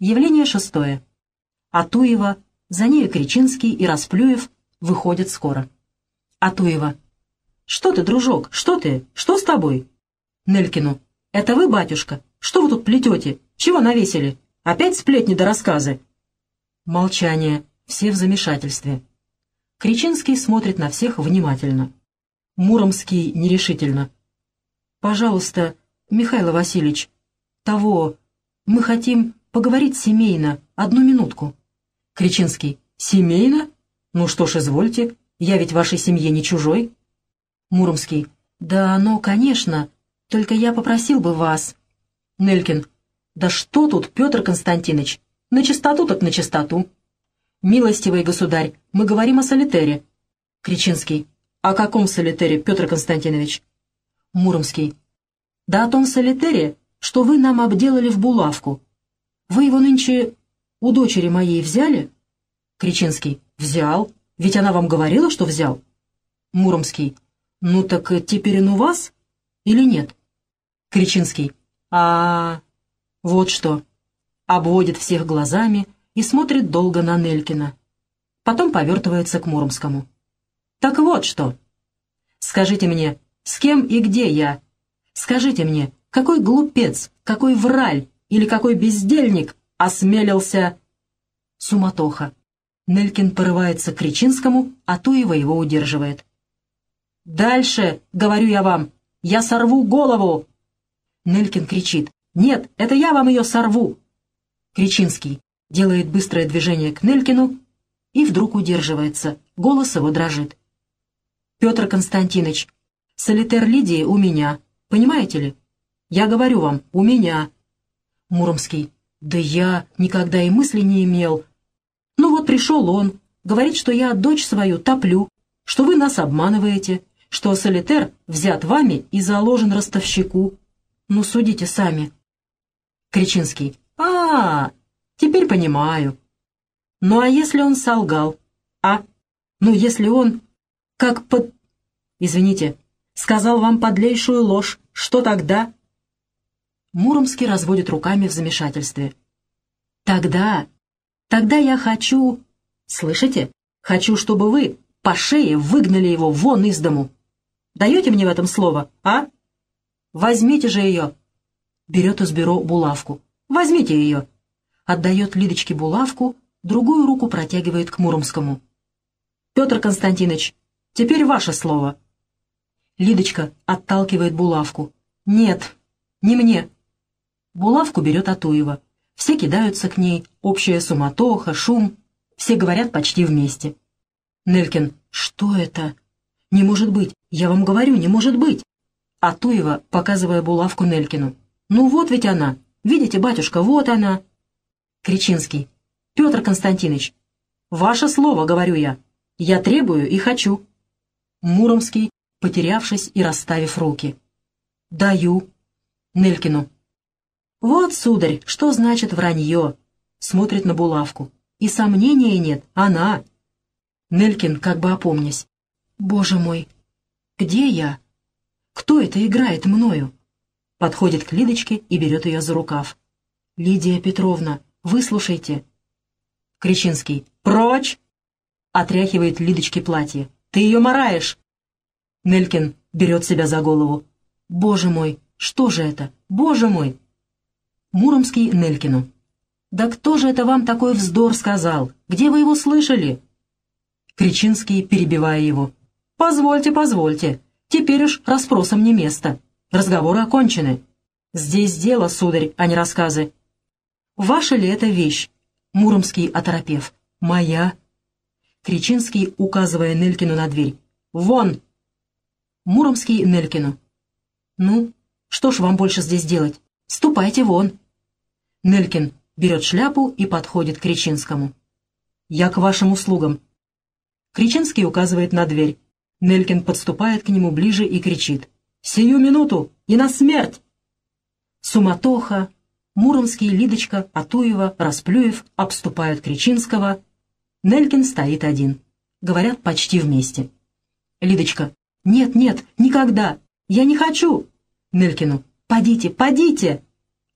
Явление шестое. Атуева, за нею Кричинский и Расплюев выходят скоро. Атуева. «Что ты, дружок, что ты? Что с тобой?» Нелькину. «Это вы, батюшка? Что вы тут плетете? Чего навесили? Опять сплетни да рассказы?» Молчание. Все в замешательстве. Кричинский смотрит на всех внимательно. Муромский нерешительно. «Пожалуйста, Михаил Васильевич, того, мы хотим поговорить семейно, одну минутку». Кричинский. «Семейно? Ну что ж, извольте, я ведь вашей семье не чужой». Муромский. «Да, ну, конечно, только я попросил бы вас». Нелькин. «Да что тут, Петр Константинович? На чистоту так на чистоту». «Милостивый государь, мы говорим о солитере». Кричинский. «О каком солитере, Петр Константинович?» Муромский. «Да о том солитере, что вы нам обделали в булавку. Вы его нынче у дочери моей взяли?» Кричинский. «Взял. Ведь она вам говорила, что взял?» Муромский. «Ну так теперь он у вас или нет?» Кричинский. а, Вот что. Обводит всех глазами и смотрит долго на Нелькина. Потом повертывается к Муромскому. «Так вот что. Скажите мне, с кем и где я? Скажите мне, какой глупец, какой враль или какой бездельник осмелился...» Суматоха. Нелькин порывается к Кричинскому, а Туева его удерживает. «Дальше, говорю я вам, я сорву голову!» Нелькин кричит. «Нет, это я вам ее сорву!» Кричинский делает быстрое движение к Нелькину и вдруг удерживается. Голос его дрожит. «Петр Константинович, солитер Лидии у меня, понимаете ли? Я говорю вам, у меня!» Муромский. «Да я никогда и мысли не имел, ну вот пришел он, говорит, что я дочь свою топлю, что вы нас обманываете, что солитер взят вами и заложен ростовщику. Ну, судите сами. Кричинский. а, -а, -а теперь понимаю. Ну, а если он солгал? А? Ну, если он, как под... Извините, сказал вам подлейшую ложь, что тогда? Муромский разводит руками в замешательстве. Тогда Тогда я хочу... Слышите? Хочу, чтобы вы по шее выгнали его вон из дому. Даете мне в этом слово, а? Возьмите же ее. Берет из бюро булавку. Возьмите ее. Отдает Лидочке булавку, другую руку протягивает к Муромскому. Петр Константинович, теперь ваше слово. Лидочка отталкивает булавку. Нет, не мне. Булавку берет Атуева. Все кидаются к ней, общая суматоха, шум. Все говорят почти вместе. Нелькин, что это? Не может быть, я вам говорю, не может быть. А Туева, показывая булавку Нелькину. Ну вот ведь она. Видите, батюшка, вот она. Кричинский. Петр Константинович, ваше слово, говорю я. Я требую и хочу. Муромский, потерявшись и расставив руки. Даю. Нелькину. «Вот, сударь, что значит вранье!» Смотрит на булавку. «И сомнения нет, она!» Нелькин, как бы опомнясь. «Боже мой! Где я? Кто это играет мною?» Подходит к Лидочке и берет ее за рукав. «Лидия Петровна, выслушайте!» Кричинский. «Прочь!» Отряхивает Лидочке платье. «Ты ее мораешь!» Нелькин берет себя за голову. «Боже мой, что же это? Боже мой!» Муромский Нелькину. «Да кто же это вам такой вздор сказал? Где вы его слышали?» Кричинский, перебивая его. «Позвольте, позвольте. Теперь уж расспросом не место. Разговоры окончены. Здесь дело, сударь, а не рассказы. Ваша ли это вещь?» Муромский, оторопев. «Моя». Кричинский, указывая Нелькину на дверь. «Вон!» Муромский Нелькину. «Ну, что ж вам больше здесь делать? Ступайте вон!» Нелькин берет шляпу и подходит к Кричинскому. «Я к вашим услугам». Кричинский указывает на дверь. Нелькин подступает к нему ближе и кричит. «Сию минуту! И на смерть!» Суматоха, Муромский, Лидочка, Атуева, Расплюев обступают Кричинского. Нелькин стоит один. Говорят почти вместе. Лидочка. «Нет, нет, никогда! Я не хочу!» Нелькину. «Подите, подите!»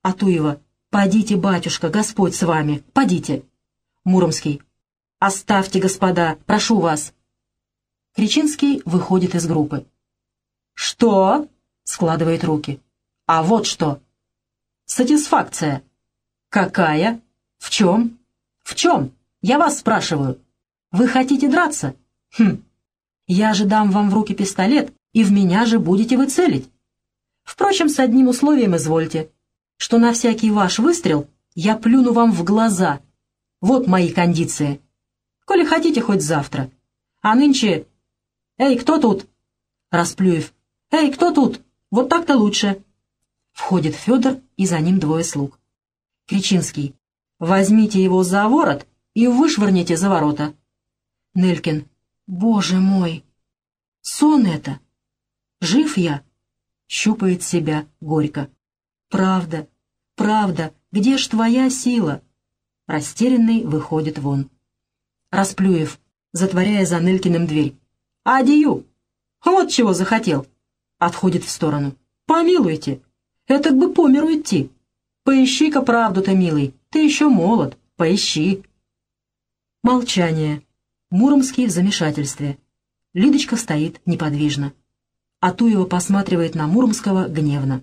Атуева. «Подите, батюшка, Господь с вами, подите!» Муромский. «Оставьте, господа, прошу вас!» Кричинский выходит из группы. «Что?» — складывает руки. «А вот что!» «Сатисфакция!» «Какая? В чем?» «В чем? Я вас спрашиваю. Вы хотите драться?» «Хм. Я же дам вам в руки пистолет, и в меня же будете вы целить. Впрочем, с одним условием извольте, что на всякий ваш выстрел я плюну вам в глаза. Вот мои кондиции. Коли хотите, хоть завтра. А нынче... Эй, кто тут? Расплюев. Эй, кто тут? Вот так-то лучше. Входит Федор, и за ним двое слуг. Кричинский. Возьмите его за ворот и вышвырните за ворота. Нелькин. Боже мой! Сон это! Жив я? Щупает себя горько. Правда, правда, где ж твоя сила? Растерянный выходит вон. Расплюев, затворяя за Нелькиным дверь. «Адию! Вот чего захотел!» Отходит в сторону. «Помилуйте! Это бы по миру идти! Поищи-ка правду-то, милый, ты еще молод, поищи!» Молчание. Муромский в замешательстве. Лидочка стоит неподвижно. Атуева посматривает на Муромского гневно.